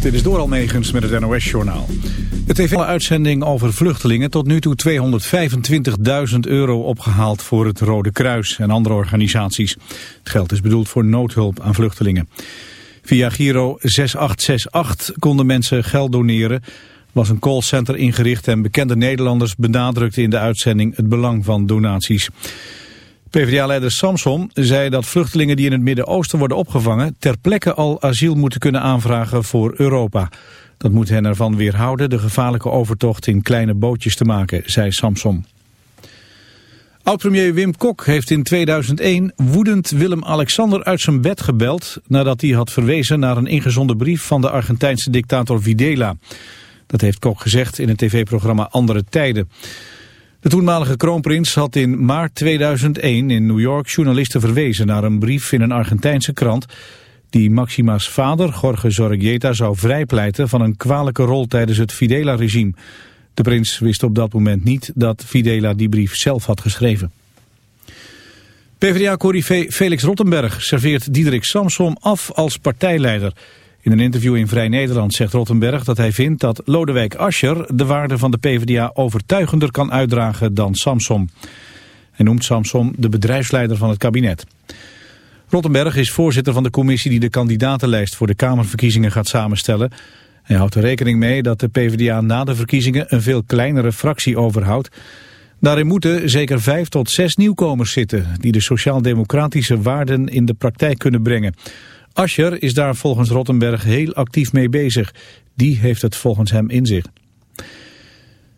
Dit is door Almegens met het NOS-journaal. De tv-uitzending over vluchtelingen tot nu toe 225.000 euro opgehaald voor het Rode Kruis en andere organisaties. Het geld is bedoeld voor noodhulp aan vluchtelingen. Via Giro 6868 konden mensen geld doneren. was een callcenter ingericht en bekende Nederlanders benadrukten in de uitzending het belang van donaties. PvdA-leider Samson zei dat vluchtelingen die in het Midden-Oosten worden opgevangen... ter plekke al asiel moeten kunnen aanvragen voor Europa. Dat moet hen ervan weerhouden de gevaarlijke overtocht in kleine bootjes te maken, zei Samson. Oud-premier Wim Kok heeft in 2001 woedend Willem-Alexander uit zijn bed gebeld... nadat hij had verwezen naar een ingezonden brief van de Argentijnse dictator Videla. Dat heeft Kok gezegd in het tv-programma Andere Tijden. De toenmalige kroonprins had in maart 2001 in New York journalisten verwezen naar een brief in een Argentijnse krant die Maxima's vader, Jorge Zorreguieta, zou vrijpleiten van een kwalijke rol tijdens het Fidela-regime. De prins wist op dat moment niet dat Fidela die brief zelf had geschreven. PvdA-corrivé Felix Rottenberg serveert Diederik Samsom af als partijleider. In een interview in Vrij Nederland zegt Rottenberg dat hij vindt dat Lodewijk Asscher de waarde van de PvdA overtuigender kan uitdragen dan Samsom. Hij noemt Samsom de bedrijfsleider van het kabinet. Rottenberg is voorzitter van de commissie die de kandidatenlijst voor de Kamerverkiezingen gaat samenstellen. Hij houdt er rekening mee dat de PvdA na de verkiezingen een veel kleinere fractie overhoudt. Daarin moeten zeker vijf tot zes nieuwkomers zitten die de sociaal-democratische waarden in de praktijk kunnen brengen. Ascher is daar volgens Rottenberg heel actief mee bezig. Die heeft het volgens hem in zich.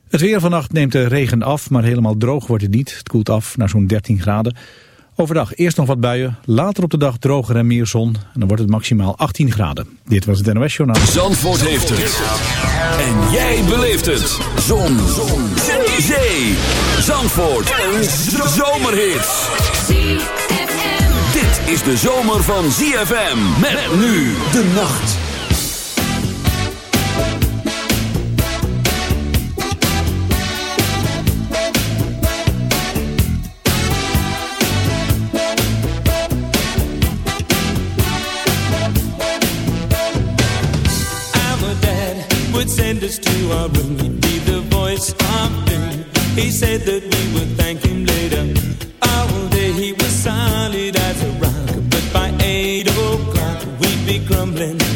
Het weer vannacht neemt de regen af, maar helemaal droog wordt het niet. Het koelt af naar zo'n 13 graden. Overdag eerst nog wat buien, later op de dag droger en meer zon. En dan wordt het maximaal 18 graden. Dit was het NOS Journaal. Zandvoort heeft het. En jij beleeft het. Zon. zon. Zee. Zandvoort. Een zomerhit. Is de zomer van ZFM. Met nu de nacht. send us to our room. He'd be the voice of doom. He said that we would thank him later. trembling.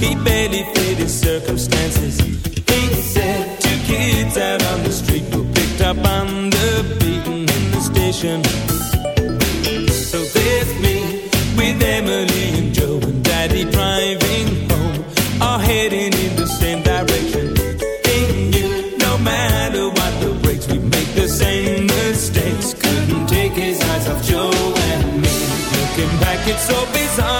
He barely fit his circumstances. He said two kids out on the street were picked up on the beaten in the station. So there's me with Emily and Joe and Daddy driving home, all heading in the same direction. He knew no matter what the breaks, we make the same mistakes. Couldn't take his eyes off Joe and me. Looking back, it's so bizarre.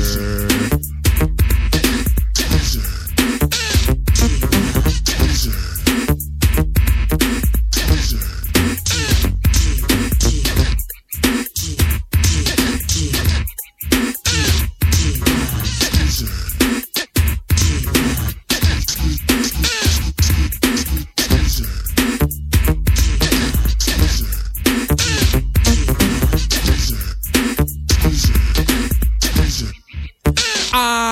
是。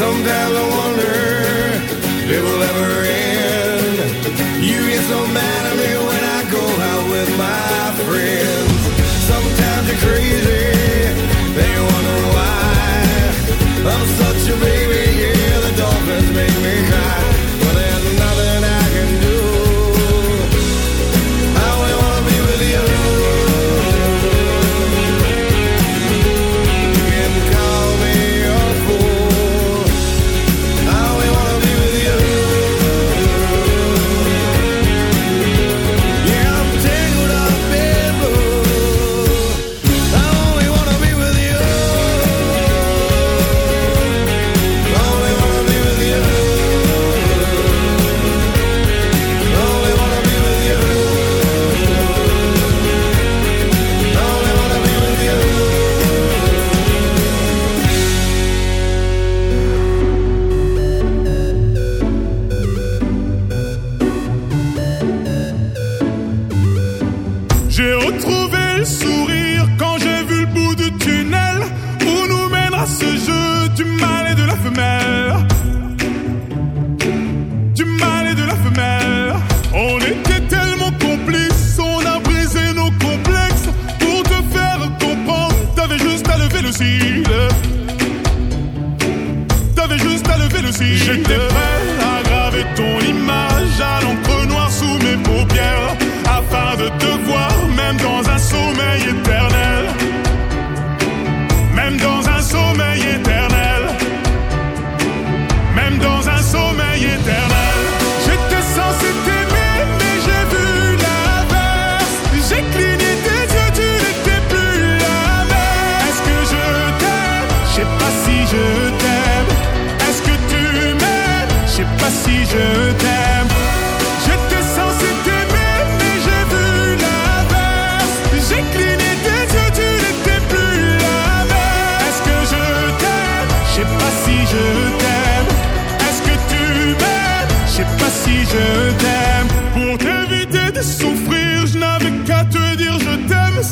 Sometimes I wonder if it will ever end. You get so mad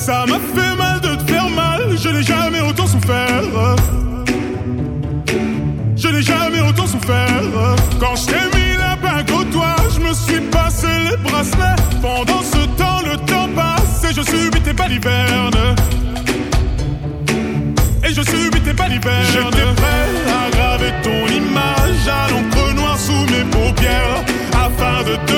Ça m'a fait mal de te faire mal, je n'ai jamais autant souffert. Je n'ai jamais autant souffert. Quand je t'ai mis la bague au doigt, je me suis passé les bracelets. Pendant ce temps, le temps passe et je subis tes balivernes. Et je subis tes balivernes. J'étais prêt à graver ton image à l'encre noire sous mes paupières afin de te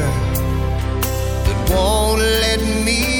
That won't let me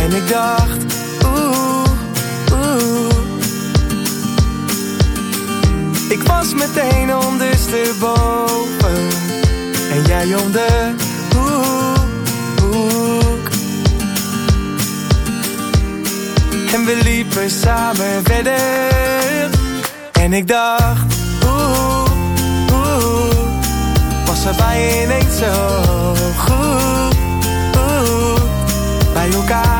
en ik dacht Oeh, oeh. Ik was meteen ondersteboven. En jij om de hoek, En we liepen samen verder. En ik dacht Oeh, oeh. Was er bij ineens zo goed oeh, Bij elkaar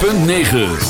106.9